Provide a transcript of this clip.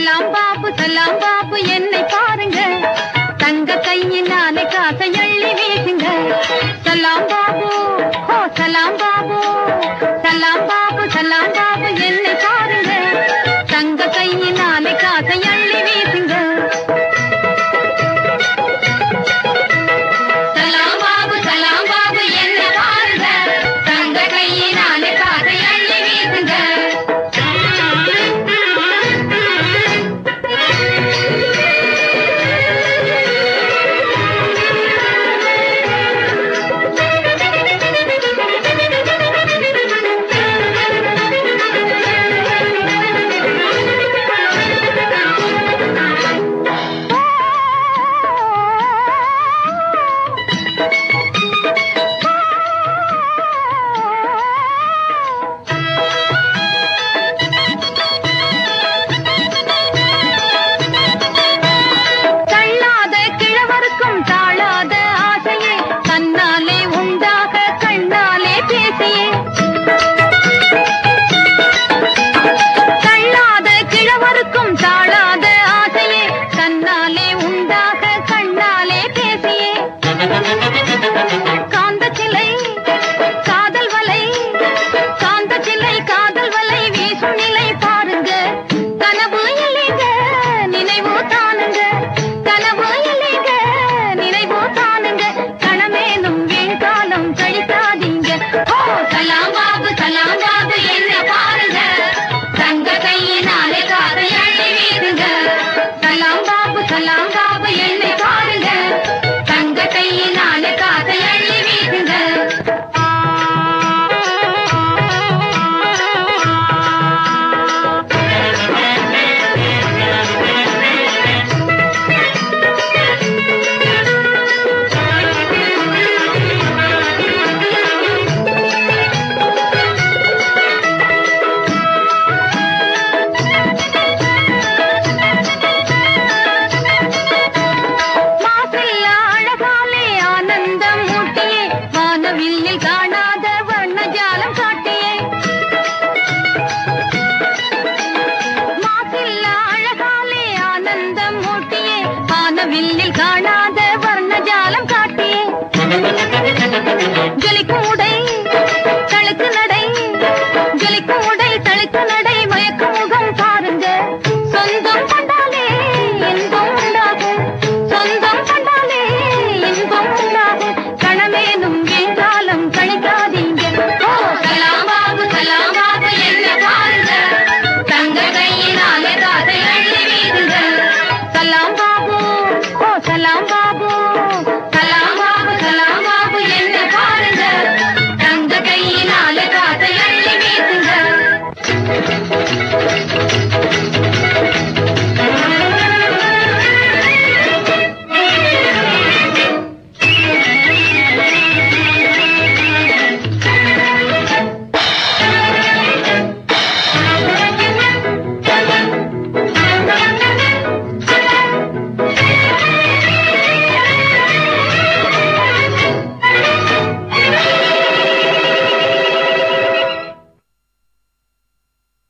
சொல்லாம் பாப்பு சொல்லாம் பாப்பு என்னை பாருங்க. தங்க கையினாலே காசைய விண்ணில் காணாத வண்ண ஜாலம் காட்டியே. மாசில்லா அழகாலே ஆனந்தம் ஊட்டியே. பான விண்ணில் காண